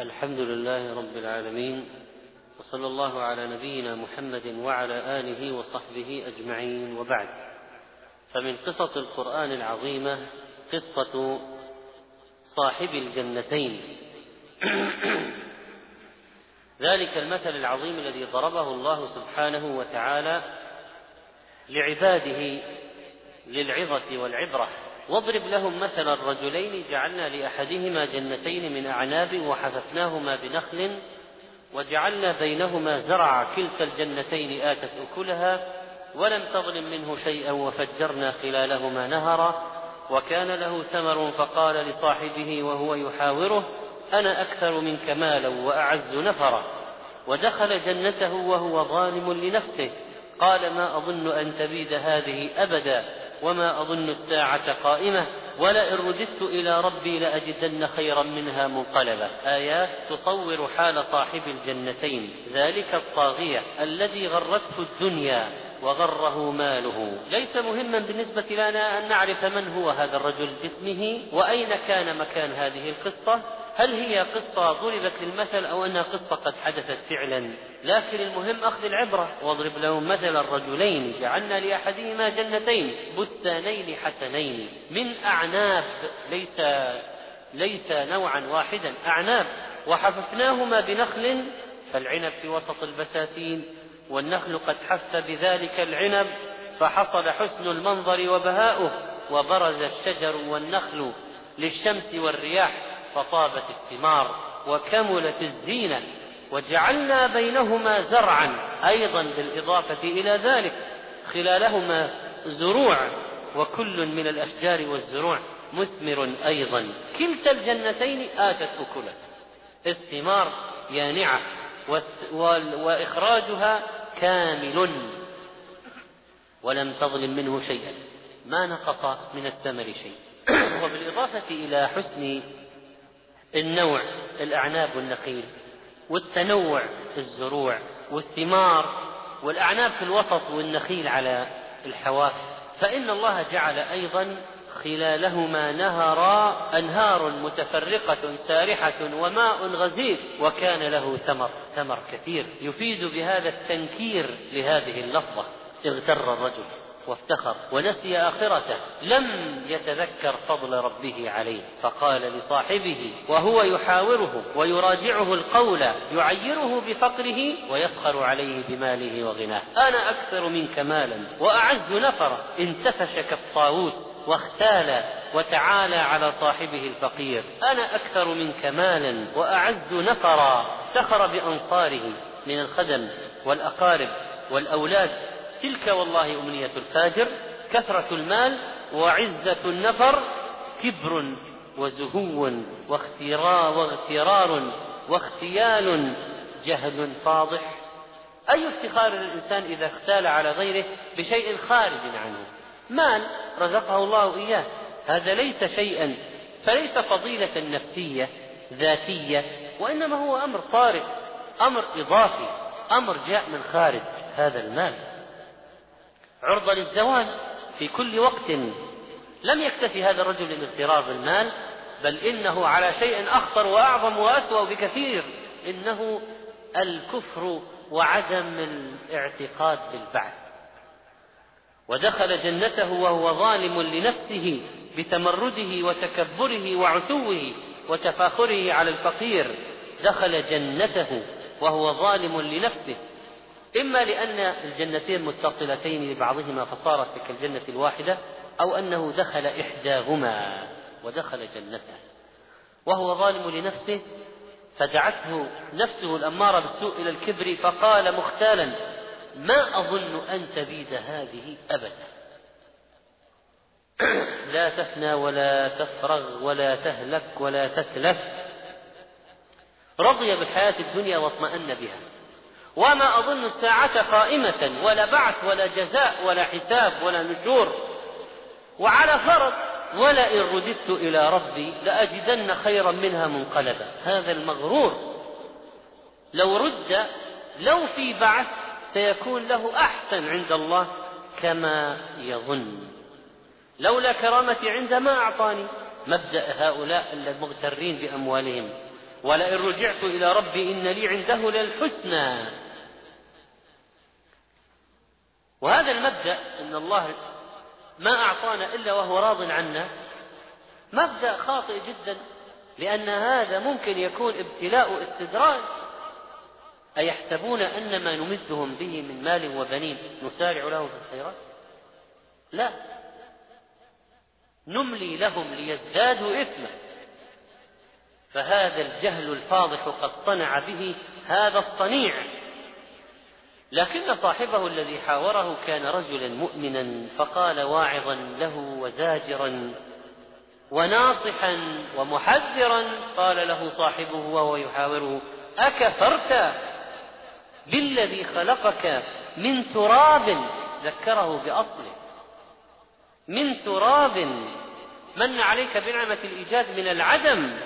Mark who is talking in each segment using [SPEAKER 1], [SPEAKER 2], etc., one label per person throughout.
[SPEAKER 1] الحمد لله رب العالمين وصلى الله على نبينا محمد وعلى آله وصحبه أجمعين وبعد. فمن قصص القرآن العظيمة قصة صاحب الجنتين. ذلك المثل العظيم الذي ضربه الله سبحانه وتعالى لعباده للعظة والعبرة. واضرب لهم مثل الرجلين جعلنا لأحدهما جنتين من أعناب وحففناهما بنخل وجعلنا بينهما زرعا كلتا الجنتين آتت أكلها ولم تظلم منه شيئا وفجرنا خلالهما نهرا وكان له ثمر فقال لصاحبه وهو يحاوره أنا أكثر منك مالا وأعز نفرا ودخل جنته وهو ظالم لنفسه قال ما أظن أن تبيد هذه أبدا وما أظن الساعة قائمة ولئن رددت إلى ربي لأجدن خيرا منها منقلبا. آيات تصور حال صاحب الجنتين. ذلك الطاغية الذي غرته الدنيا وغره ماله. ليس مهما بالنسبة لنا أن نعرف من هو هذا الرجل باسمه وأين كان مكان هذه القصة. هل هي قصة ضربت للمثل أو أنها قصة قد حدثت فعلا؟ لكن المهم أخذ العبرة. واضرب لهم مثل الرجلين جعلنا لأحدهما جنتين بستانين حسنين. من أعناب ليس ليس نوعا واحدا أعناب وحففناهما بنخل فالعنب في وسط البساتين. والنخل قد حف بذلك العنب فحصل حسن المنظر وبهاؤه. وبرز الشجر والنخل للشمس والرياح. فطابت الثمار وكملت الزينة وجعلنا بينهما زرعا أيضا بالإضافة إلى ذلك خلالهما زروع وكل من الأشجار والزروع مثمر أيضا كلتا الجنتين آتت أكلها الثمار يانعة وإخراجها كامل ولم تظلم منه شيئا ما نقص من الثمر شيء وبالإضافة إلى حسن النوع الأعناب والنخيل والتنوع في الزروع والثمار والأعناب في الوسط والنخيل على الحواف. فإن الله جعل أيضا خلالهما نهرا أنهار متفرقة سارحة وماء غزير وكان له ثمر ثمر كثير. يفيد بهذا التنكير لهذه اللفظة. اغتر الرجل. وافتخر ونسي آخرته لم يتذكر فضل ربه عليه. فقال لصاحبه وهو يحاوره ويراجعه القول يعيره بفقره ويفخر عليه بماله وغناه. أنا أكثر منك مالا وأعز نفرا. انتفش كالطاووس واختال وتعالى على صاحبه الفقير. أنا أكثر منك مالا وأعز نفرا. افتخر بأنصاره من الخدم والأقارب والأولاد تلك والله أمنية الفاجر كثرة المال وعزة النفر كبر وزهو واختراء واغترار واختيال جهل فاضح. أي افتخار للإنسان إذا اختال على غيره بشيء خارج عنه؟ مال رزقه الله إياه. هذا ليس شيئا فليس فضيلة نفسية ذاتية وإنما هو أمر طارئ أمر إضافي أمر جاء من خارج هذا المال. عرضة للزوال في كل وقت. لم يكتفي هذا الرجل بالاغترار بالمال بل إنه على شيء أخطر وأعظم وأسوأ بكثير إنه الكفر وعدم الاعتقاد بالبعث. ودخل جنته وهو ظالم لنفسه بتمرده وتكبره وعتوه وتفاخره على الفقير. دخل جنته وهو ظالم لنفسه. إما لأن الجنتين متصلتين ببعضهما فصارت كالجنة الواحدة أو أنه دخل إحداهما ودخل جنته. وهو ظالم لنفسه فدعته نفسه الأمارة بالسوء إلى الكبر فقال مختالا ما أظن أن تبيد هذه أبدا. لا تفنى ولا تفرغ ولا تهلك ولا تتلف. رضي بالحياة الدنيا واطمأن بها. وما أظن الساعة قائمة ولا بعث ولا جزاء ولا حساب ولا نشور. وعلى فرض ولئن رددت إلى ربي لأجدن خيرا منها منقلبا. هذا المغرور. لو رد لو في بعث سيكون له أحسن عند الله كما يظن. لولا كرامتي عنده ما أعطاني. مبدأ هؤلاء المغترين بأموالهم. ولئن رجعت إلى ربي إن لي عنده للحسنى. وهذا المبدأ أن الله ما أعطانا إلا وهو راض عنا مبدأ خاطئ جدا لأن هذا ممكن يكون ابتلاء استدراج. أيحسبون أن ما نمدهم به من مال وبنين؟ نسارع له في الخيرات؟ لا. نملي لهم ليزدادوا إثما. فهذا الجهل الفاضح قد صنع به هذا الصنيع. لكن صاحبه الذي حاوره كان رجلا مؤمنا فقال واعظا له وزاجرا وناصحا ومحذرا قال له صاحبه وهو يحاوره أكفرت بالذي خلقك من تراب؟ ذكره بأصله. من تراب من عليك بنعمة الإيجاد من العدم.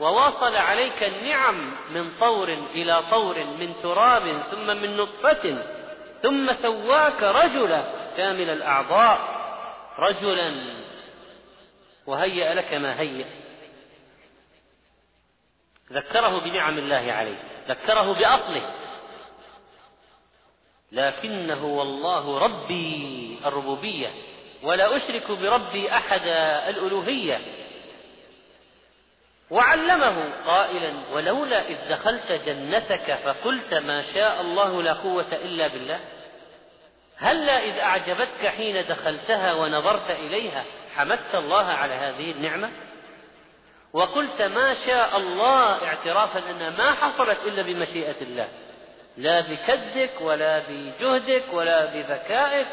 [SPEAKER 1] وواصل عليك النعم من طور إلى طور من تراب ثم من نطفة ثم سواك رجلا كامل الأعضاء. رجلا وهيأ لك ما هيأ. ذكره بنعم الله عليه ذكره بأصله. لكنه والله ربي الربوبية ولا أشرك بربي أحد الألوهية. وعلمه قائلا ولولا إذ دخلت جنتك فقلت ما شاء الله لا قوة إلا بالله هلا إذ أعجبتك حين دخلتها ونظرت إليها حمدت الله على هذه النعمة؟ وقلت ما شاء الله اعترافا أنها ما حصلت إلا بمشيئة الله لا بكدك ولا بجهدك ولا بذكائك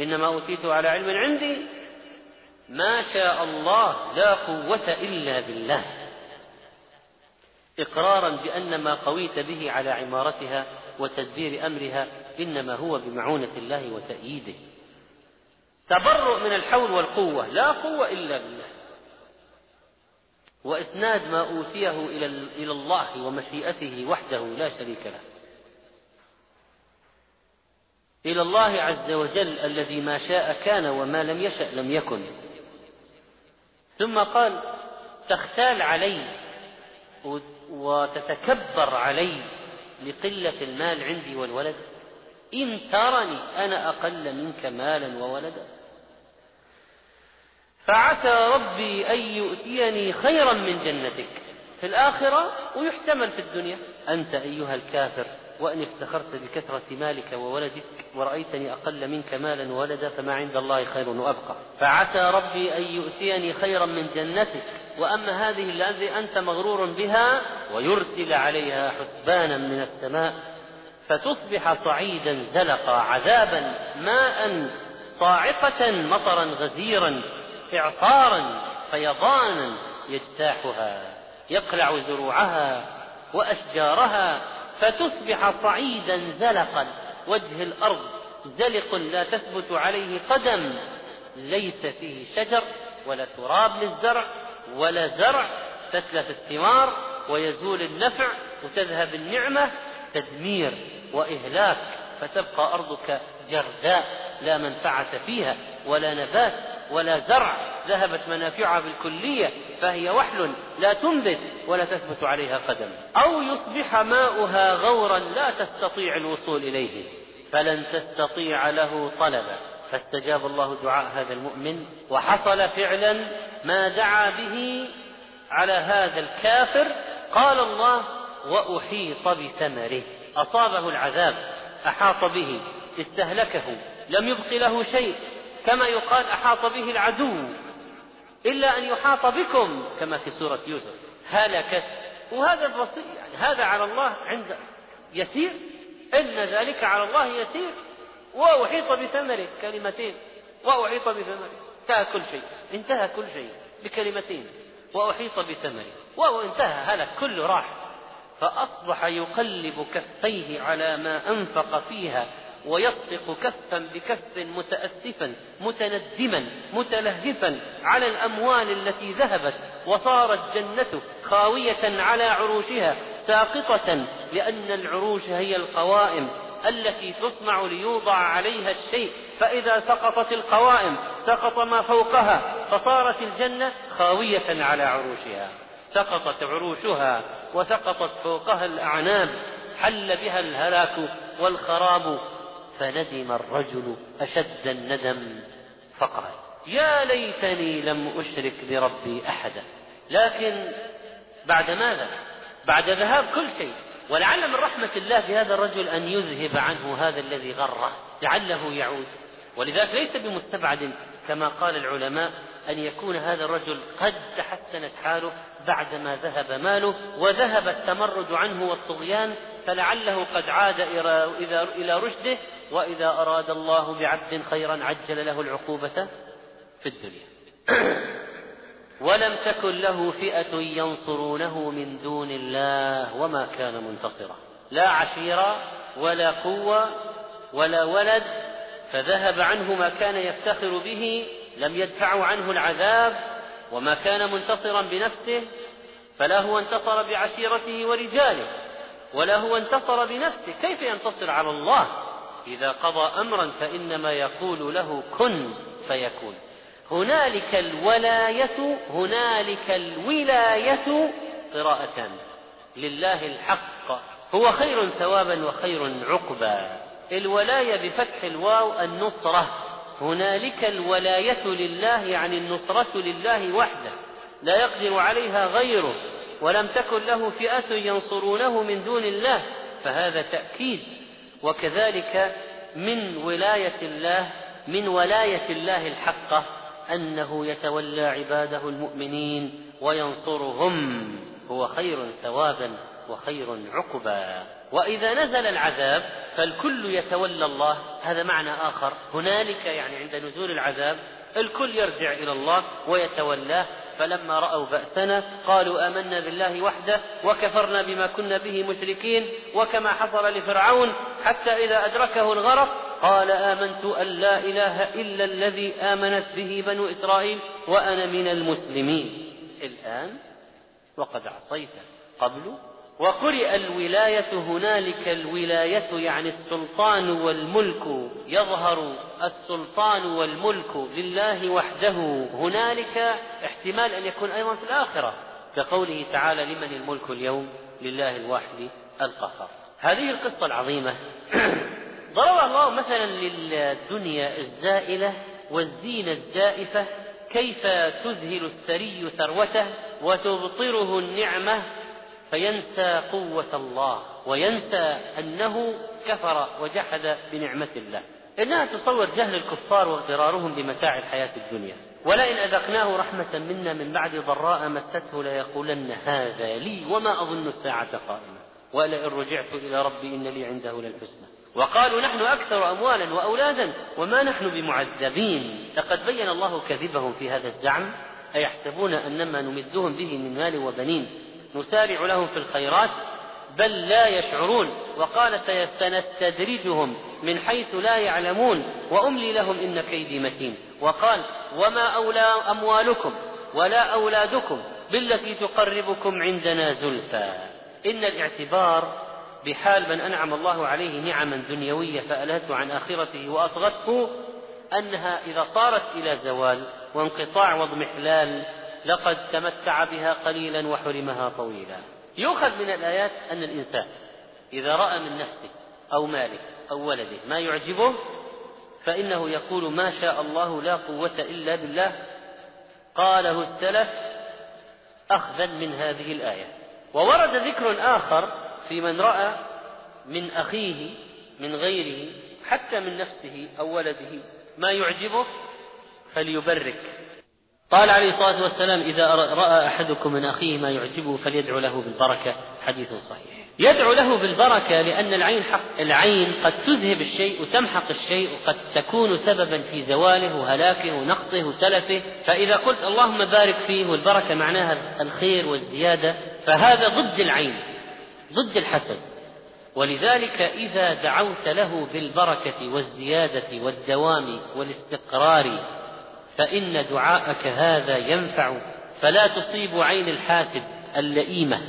[SPEAKER 1] إنما أوتيته على علم عندي ما شاء الله لا قوة إلا بالله. إقرارا بأن ما قويت به على عمارتها وتدبير أمرها إنما هو بمعونة الله وتأييده. تبرؤ من الحول والقوة لا قوة إلا بالله. وإسناد ما أوتيه إلى الله ومشيئته وحده لا شريك له. إلى الله عز وجل الذي ما شاء كان وما لم يشأ لم يكن. ثم قال تختال علي وتتكبر علي لقلة المال عندي والولد. إن ترني أنا أقل منك مالا وولدا. فعسى ربي أن يؤتيني خيرا من جنتك. في الآخرة ويحتمل في الدنيا. أنت أيها الكافر. وأن افتخرت بكثرة مالك وولدك ورأيتني أقل منك مالا وولدا فما عند الله خير وأبقى. فعسى ربي أن يؤتيني خيرا من جنتك وأما هذه الذي أنت مغرور بها ويرسل عليها حسبانا من السماء فتصبح صعيدا زلقا عذابا ماء صاعقة مطرا غزيرا إعصارا فيضانا يجتاحها يقلع زروعها وأشجارها فتصبح صعيدا زلقا وجه الأرض زلق لا تثبت عليه قدم. ليس فيه شجر ولا تراب للزرع ولا زرع تتلف الثمار ويزول النفع وتذهب النعمة. تدمير وإهلاك فتبقى أرضك جرداء لا منفعة فيها ولا نبات. ولا زرع ذهبت منافعها بالكلية فهي وحل لا تنبت ولا تثبت عليها قدم. أو يصبح ماؤها غورا لا تستطيع الوصول إليه. فلن تستطيع له طلبا. فاستجاب الله دعاء هذا المؤمن وحصل فعلا ما دعا به على هذا الكافر. قال الله وأحيط بثمره. أصابه العذاب أحاط به استهلكه لم يبق له شيء. كما يقال أحاط به العدو إلا أن يحاط بكم كما في سورة يوسف. هلكت وهذا البسيط يعني هذا على الله عند يسير إن ذلك على الله يسير. وأحيط بثمره كلمتين. وأحيط بثمره. انتهى كل شيء. انتهى كل شيء بكلمتين. وأحيط بثمره. وانتهى هلك كله راح فأصبح يقلب كفيه على ما أنفق فيها. ويصدق كفا بكف متأسفا متندما متلهفا على الأموال التي ذهبت وصارت جنته خاوية على عروشها ساقطة لأن العروش هي القوائم التي تصنع ليوضع عليها الشيء. فإذا سقطت القوائم سقط ما فوقها فصارت الجنة خاوية على عروشها. سقطت عروشها وسقطت فوقها الأعناب حل بها الهلاك والخراب فندم الرجل أشد الندم فقال يا ليتني لم أشرك بربي أحدا. لكن بعد ماذا؟ بعد ذهاب كل شيء. ولعل من رحمة الله بهذا الرجل أن يذهب عنه هذا الذي غره لعله يعود. ولذلك ليس بمستبعد كما قال العلماء أن يكون هذا الرجل قد تحسنت حاله بعدما ذهب ماله وذهب التمرد عنه والطغيان فلعله قد عاد إلى رشده وإذا أراد الله بعبد خيرا عجل له العقوبة في الدنيا. ولم تكن له فئة ينصرونه من دون الله وما كان منتصرا. لا عشيرة ولا قوة ولا ولد فذهب عنه ما كان يفتخر به لم يدفعوا عنه العذاب وما كان منتصرا بنفسه فلا هو انتصر بعشيرته ورجاله. ولا هو انتصر بنفسه. كيف ينتصر على الله؟ إذا قضى أمرا فإنما يقول له كن فيكون. هنالك الولاية هنالك الولاية قراءتان لله الحق. هو خير ثوابا وخير عقبا. الولاية بفتح الواو النصرة. هنالك الولاية لله يعني النصرة لله وحده. لا يقدر عليها غيره. ولم تكن له فئة ينصرونه من دون الله فهذا تأكيد. وكذلك من ولاية الله من ولاية الله الحقة أنه يتولى عباده المؤمنين وينصرهم. هو خير ثوابا وخير عقبا. وإذا نزل العذاب فالكل يتولى الله. هذا معنى آخر. هنالك يعني عند نزول العذاب الكل يرجع إلى الله ويتولاه. فلما رأوا بأسنا قالوا آمنا بالله وحده وكفرنا بما كنا به مشركين وكما حصل لفرعون حتى إذا أدركه الغرق قال آمنت أن لا إله إلا الذي آمنت به بنو إسرائيل وأنا من المسلمين. الآن وقد عصيت قبل وقرئ الولاية هنالك الولاية يعني السلطان والملك يظهر السلطان والملك لله وحده. هنالك احتمال أن يكون أيضا في الآخرة كقوله تعالى لمن الملك اليوم؟ لله الواحد القهار. هذه القصة العظيمة. ضرب الله مثلا للدنيا الزائلة والزينة الزائفة. كيف تذهل الثري ثروته وتبطره النعمة فينسى قوة الله وينسى أنه كفر وجحد بنعمة الله. إنها تصور جهل الكفار واغترارهم بمتاع الحياة الدنيا. ولئن أذقناه رحمة منا من بعد ضراء مسته ليقولن هذا لي وما أظن الساعة قائمة. ولئن رجعت إلى ربي إن لي عنده للحسنى. وقالوا نحن أكثر أموالا وأولادا وما نحن بمعذبين. لقد بين الله كذبهم في هذا الزعم. أيحسبون أنما نمدهم به من مال وبنين. نسارع لهم في الخيرات بل لا يشعرون وقال سنستدرجهم من حيث لا يعلمون وأملي لهم إن كيدي متين. وقال وما أولى أموالكم ولا أولادكم بالتي تقربكم عندنا زلفى. إن الاعتبار بحال من أنعم الله عليه نعما دنيوية فألهته عن آخرته واطغته أنها إذا صارت إلى زوال وانقطاع واضمحلال لقد تمتع بها قليلا وحرمها طويلا. يؤخذ من الآيات أن الإنسان إذا رأى من نفسه أو ماله أو ولده ما يعجبه فإنه يقول ما شاء الله لا قوة إلا بالله. قاله السلف أخذا من هذه الآية. وورد ذكر آخر في من رأى من أخيه من غيره حتى من نفسه أو ولده ما يعجبه فليبرك. قال عليه الصلاة والسلام إذا رأى أحدكم من أخيه ما يعجبه فليدعو له بالبركة. حديث صحيح. يدعو له بالبركة لأن العين حق العين قد تذهب الشيء وتمحق الشيء وقد تكون سببا في زواله وهلاكه ونقصه وتلفه. فإذا قلت اللهم بارك فيه والبركة معناها الخير والزيادة فهذا ضد العين ضد الحسد. ولذلك إذا دعوت له بالبركة والزيادة والدوام والاستقرار فإن دعاءك هذا ينفع فلا تصيب عين الحاسد اللئيمة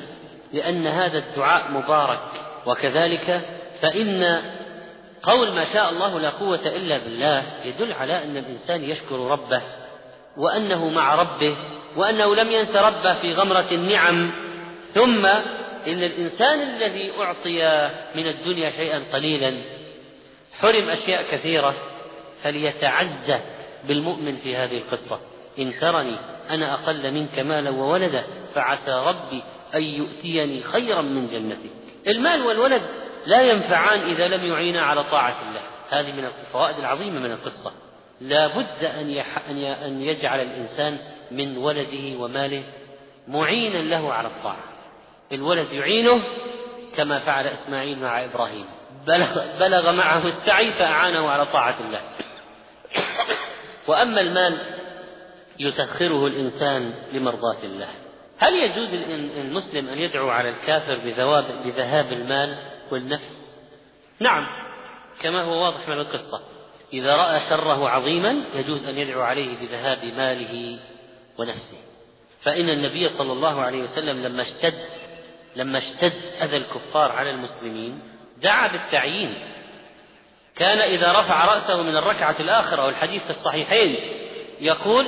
[SPEAKER 1] لأن هذا الدعاء مبارك. وكذلك فإن قول ما شاء الله لا قوة إلا بالله يدل على أن الإنسان يشكر ربه وأنه مع ربه وأنه لم ينس ربه في غمرة النعم. ثم إن الإنسان الذي أعطي من الدنيا شيئا قليلا حرم أشياء كثيرة فليتعزى بالمؤمن في هذه القصة. إن ترني أنا أقل منك مالا وولدا فعسى ربي أن يؤتيني خيرا من جنتك. المال والولد لا ينفعان إذا لم يعينا على طاعة الله. هذه من الفوائد العظيمة من القصة. لا بد أن, أن يجعل الإنسان من ولده وماله معينا له على الطاعة. الولد يعينه كما فعل إسماعيل مع إبراهيم. بلغ, بلغ معه السعي فأعانه على طاعة الله. وأما المال يسخره الإنسان لمرضاة الله. هل يجوز المسلم أن يدعو على الكافر بذهاب المال والنفس؟ نعم كما هو واضح من القصة. إذا رأى شره عظيما يجوز أن يدعو عليه بذهاب ماله ونفسه. فإن النبي صلى الله عليه وسلم لما اشتد لما اشتد أذى الكفار على المسلمين دعا بالتعيين. كان إذا رفع رأسه من الركعة الآخرة والحديث في الصحيحين يقول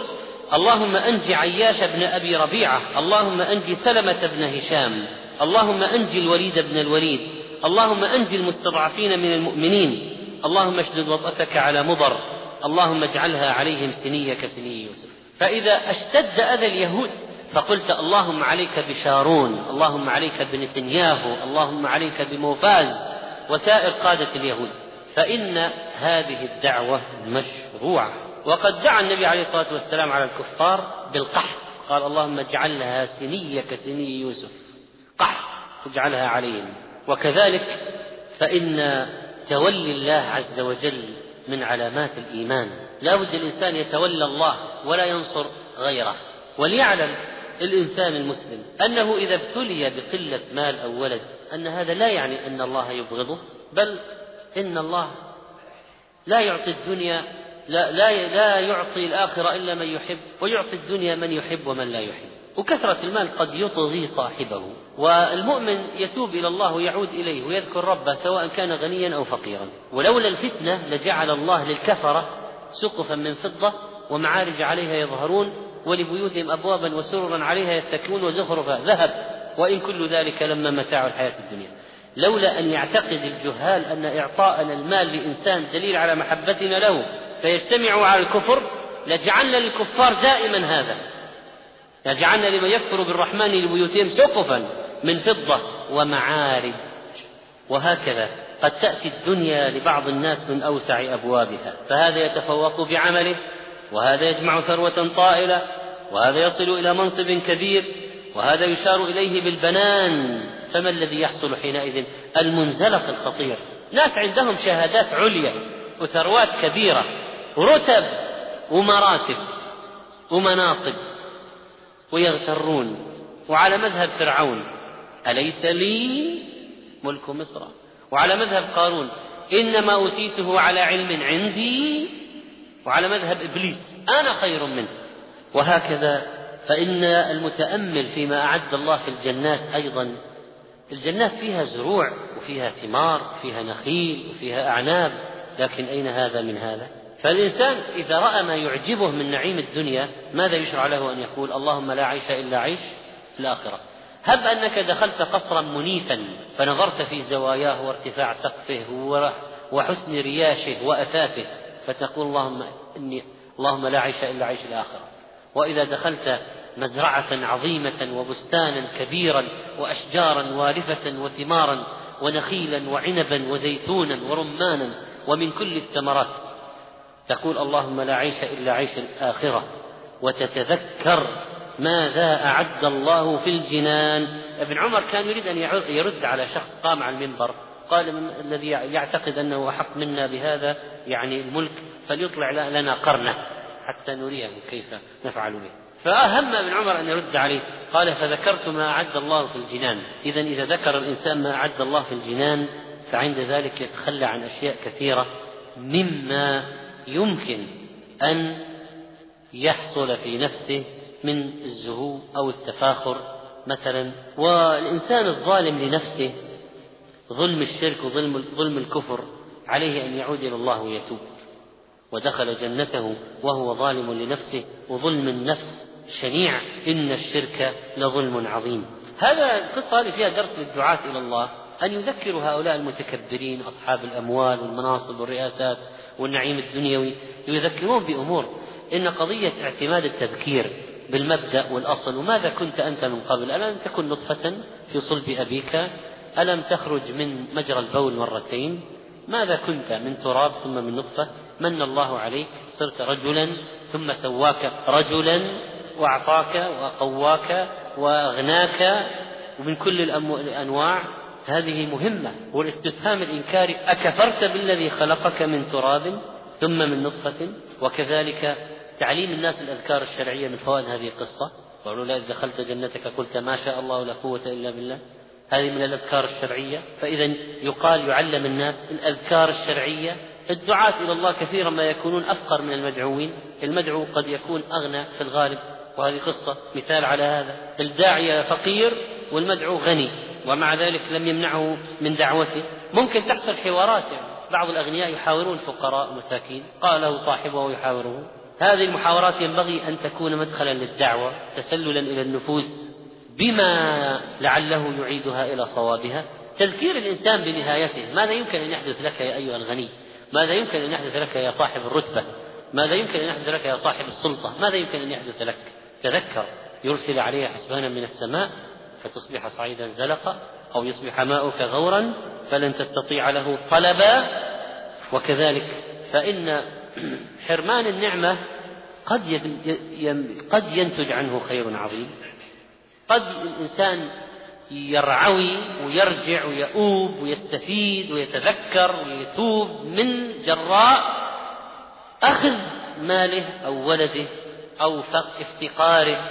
[SPEAKER 1] اللهم أنج عياش بن أبي ربيعة اللهم أنج سلمة بن هشام اللهم أنج الوليد بن الوليد اللهم أنج المستضعفين من المؤمنين اللهم اشدد وطأتك على مضر اللهم اجعلها عليهم سنية كسني يوسف. فإذا أشتد أذى اليهود فقلت اللهم عليك بشارون اللهم عليك بنتنياهو اللهم عليك بموفاز وسائر قادة اليهود. فإن هذه الدعوة مشروعة. وقد دعا النبي عليه الصلاة والسلام على الكفار بالقحط. قال اللهم اجعلها سنية كسني يوسف. قحط اجعلها عليهم. وكذلك فإن تولي الله عز وجل من علامات الإيمان. لا بد الإنسان يتولى الله ولا ينصر غيره. وليعلم الإنسان المسلم أنه إذا ابتلي بقلة مال أو ولد أن هذا لا يعني أن الله يبغضه بل إن الله لا يعطي الدنيا لا, لا, لا يعطي الآخرة إلا من يحب ويعطي الدنيا من يحب ومن لا يحب. وكثرة المال قد يطغي صاحبه والمؤمن يتوب إلى الله ويعود إليه ويذكر ربه سواء كان غنيا أو فقيرا. ولولا الفتنة لجعل الله للكفرة سقفا من فضة ومعارج عليها يظهرون ولبيوتهم أبوابا وسررا عليها يتكئون وزخرفا. ذهب وإن كل ذلك لما متاع الحياة الدنيا. لولا أن يعتقد الجهال أن إعطاءنا المال لإنسان دليل على محبتنا له فيجتمعوا على الكفر لجعلنا للكفار دائما هذا. لجعلنا لمن يكفر بالرحمن لبيوتهم سقفا من فضة ومعارج. وهكذا قد تأتي الدنيا لبعض الناس من أوسع أبوابها فهذا يتفوق بعمله وهذا يجمع ثروة طائلة وهذا يصل إلى منصب كبير وهذا يشار إليه بالبنان. فما الذي يحصل حينئذ؟ المنزلق الخطير. ناس عندهم شهادات عليا وثروات كبيرة ورتب ومراتب ومناصب ويغترون. وعلى مذهب فرعون أليس لي ملك مصر؟ وعلى مذهب قارون إنما أوتيته على علم عندي. وعلى مذهب إبليس أنا خير منه. وهكذا فإن المتأمل فيما أعد الله في الجنات أيضا الجنات فيها زروع وفيها ثمار وفيها نخيل وفيها أعناب. لكن أين هذا من هذا؟ فالإنسان إذا رأى ما يعجبه من نعيم الدنيا ماذا يشرع له أن يقول؟ اللهم لا عيش إلا عيش الآخرة. هب أنك دخلت قصرا منيفا فنظرت في زواياه وارتفاع سقفه وحسن رياشه وأثاثه فتقول اللهم إني اللهم لا عيش إلا عيش الآخرة. وإذا دخلت مزرعة عظيمة وبستانا كبيرا وأشجارا وارفة وثمارا ونخيلا وعنبا وزيتونا ورمانا ومن كل الثمرات. تقول اللهم لا عيش إلا عيش الآخرة وتتذكر ماذا أعد الله في الجنان. ابن عمر كان يريد أن يرد على شخص قام على المنبر قال الذي يعتقد أنه أحق منا بهذا يعني الملك فليطلع لنا قرنه حتى نريه كيف نفعل به. فأهم ابن عمر أن يرد عليه قال فذكرت ما أعد الله في الجنان. إذا إذا ذكر الإنسان ما أعد الله في الجنان فعند ذلك يتخلى عن أشياء كثيرة مما يمكن أن يحصل في نفسه من الزهو أو التفاخر مثلا. والإنسان الظالم لنفسه ظلم الشرك وظلم ظلم الكفر عليه أن يعود إلى الله ويتوب ودخل جنته وهو ظالم لنفسه وظلم النفس شنيع إن الشرك لظلم عظيم. هذا القصة هذه فيها درس للدعاة إلى الله أن يذكروا هؤلاء المتكبرين أصحاب الأموال والمناصب والرئاسات والنعيم الدنيوي يذكرون بأمور. إن قضية اعتماد التذكير بالمبدأ والأصل وماذا كنت أنت من قبل؟ ألم تكن نطفة في صلب أبيك؟ ألم تخرج من مجرى البول مرتين؟ ماذا كنت من تراب ثم من نطفة؟ من الله عليك؟ صرت رجلا ثم سواك رجلا؟ وأعطاك وقواك وأغناك ومن كل الأنواع. هذه مهمة. والاستفهام الإنكاري أكفرت بالذي خلقك من تراب ثم من نطفة. وكذلك تعليم الناس الأذكار الشرعية من فوائد هذه القصة. قالوا لا إذا دخلت جنتك قلت ما شاء الله لا قوة إلا بالله. هذه من الأذكار الشرعية. فإذا يقال يعلم الناس الأذكار الشرعية. الدعاة إلى الله كثيرا ما يكونون أفقر من المدعوين. المدعو قد يكون أغنى في الغالب. وهذه قصة مثال على هذا. الداعية فقير والمدعو غني ومع ذلك لم يمنعه من دعوته. ممكن تحصل حوارات يعني. بعض الأغنياء يحاورون فقراء ومساكين قال له صاحبه يحاوره هذه المحاورات ينبغي أن تكون مدخلا للدعوة تسللا إلى النفوس بما لعله يعيدها إلى صوابها. تذكير الإنسان بنهايته ماذا يمكن أن يحدث لك يا أيها الغني؟ ماذا يمكن أن يحدث لك يا صاحب الرتبة؟ ماذا يمكن أن يحدث لك يا صاحب السلطة؟ ماذا يمكن أن يحدث لك؟ تذكر يرسل عليها حسبانا من السماء فتصبح صعيدا زلقا أو يصبح ماؤك غورا فلن تستطيع له طلبا وكذلك فإن حرمان النعمة قد قد ينتج عنه خير عظيم. قد الإنسان يرعوي ويرجع ويؤوب ويستفيد ويتذكر ويتوب من جراء أخذ ماله أو ولده أو افتقاره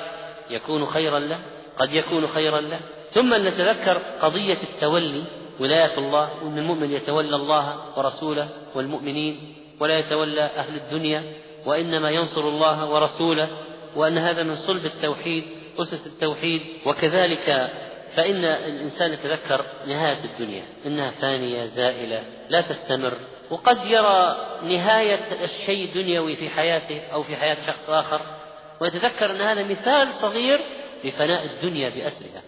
[SPEAKER 1] يكون خيرا له قد يكون خيرا له. ثم نتذكر قضية التولي ولاية الله وأن المؤمن يتولى الله ورسوله والمؤمنين ولا يتولى أهل الدنيا وإنما ينصر الله ورسوله وأن هذا من صلب التوحيد أسس التوحيد. وكذلك فإن الإنسان يتذكر نهاية الدنيا إنها فانية زائلة لا تستمر. وقد يرى نهاية الشيء الدنيوي في حياته أو في حياة شخص آخر ويتذكر أن هذا مثال صغير لفناء الدنيا بأسرها.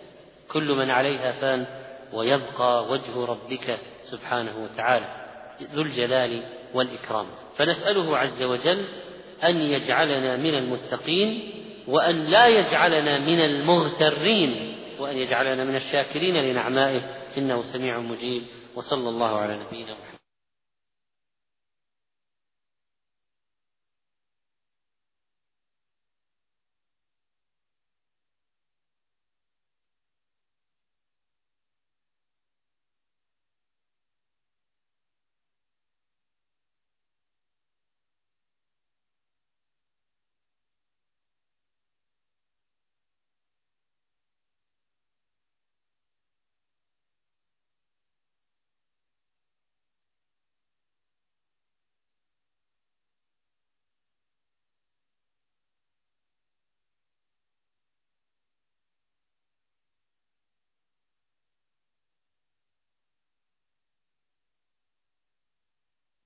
[SPEAKER 1] كل من عليها فان ويبقى وجه ربك سبحانه وتعالى ذو الجلال والإكرام. فنسأله عز وجل أن يجعلنا من المتقين وأن لا يجعلنا من المغترين وأن يجعلنا من الشاكرين لنعمائه. إنه سميع مجيب. وصلى الله على نبينا محمد.